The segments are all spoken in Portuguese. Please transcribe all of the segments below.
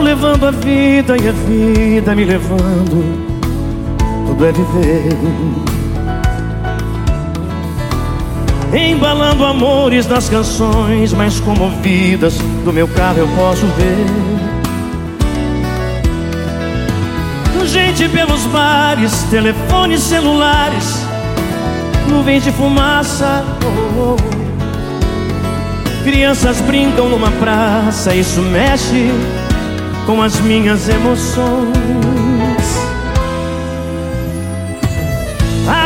levando a vida e a vida me levando. Tudo é viver. Embalando amores nas canções mais comovidas do meu carro eu posso ver. Gente pelos bares, telefones celulares, nuvens de fumaça. Oh, oh. Crianças brincam numa praça, isso mexe com as minhas emoções.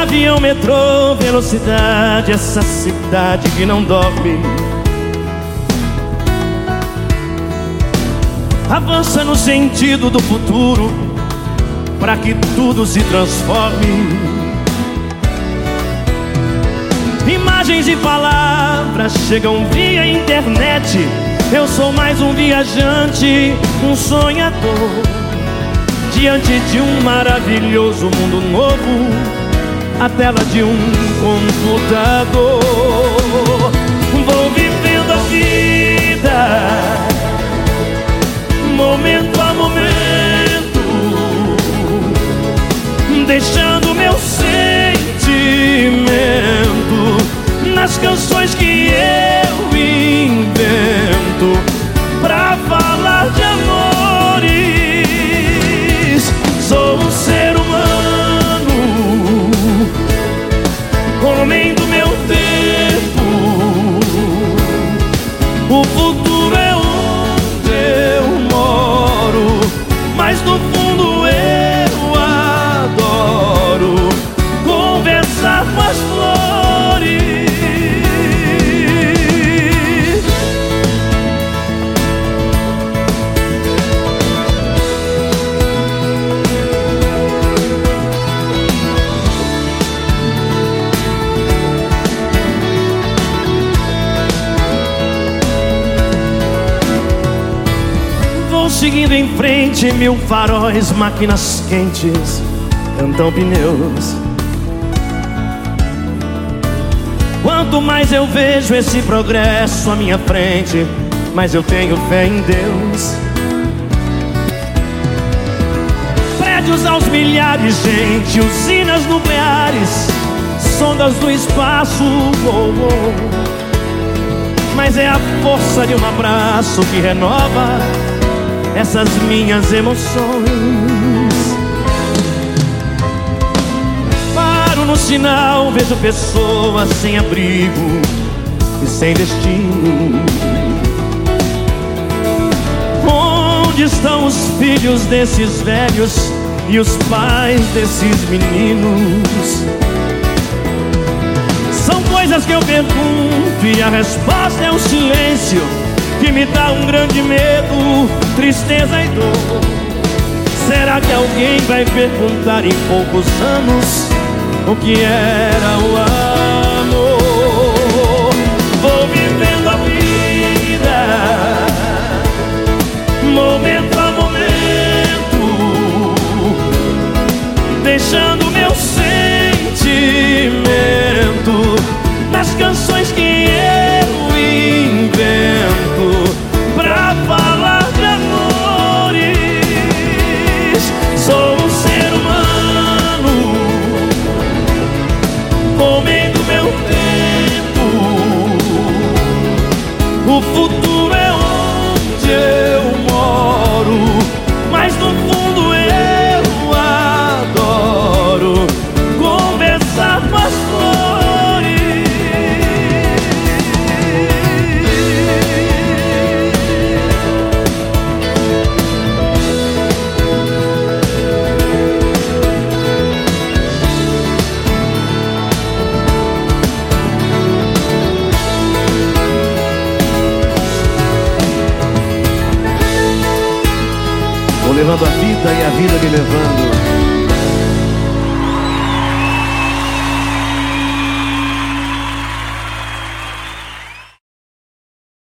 Avião, metrô, velocidade, essa cidade que não dorme. Avança no sentido do futuro, para que tudo se transforme. Imagens e palavras chegam via internet. Eu sou mais um viajante, um sonhador. Diante de um maravilhoso mundo novo, a tela de um computador. Vou vivendo a vida, momento a momento, deixando meu sentimento nas canções que do meu tempo. O futuro é onde eu moro, mas no fundo seguindo em frente, mil faróis, máquinas quentes, cantam pneus. Quanto mais eu vejo esse progresso à minha frente, mais eu tenho fé em Deus. Prédios aos milhares, gente, usinas nucleares, sondas do espaço. oh, oh. Mas é a força de um abraço que renova essas minhas emoções. Paro no sinal, vejo pessoas sem abrigo e sem destino. Onde estão os filhos desses velhos e os pais desses meninos? São coisas que eu pergunto e a resposta é o silêncio que me dá um grande medo, tristeza e dor. Será que alguém vai perguntar em poucos anos o que era o amor? Vou vivendo a vida, momento a momento, deixando meu levando a vida e a vida me levando.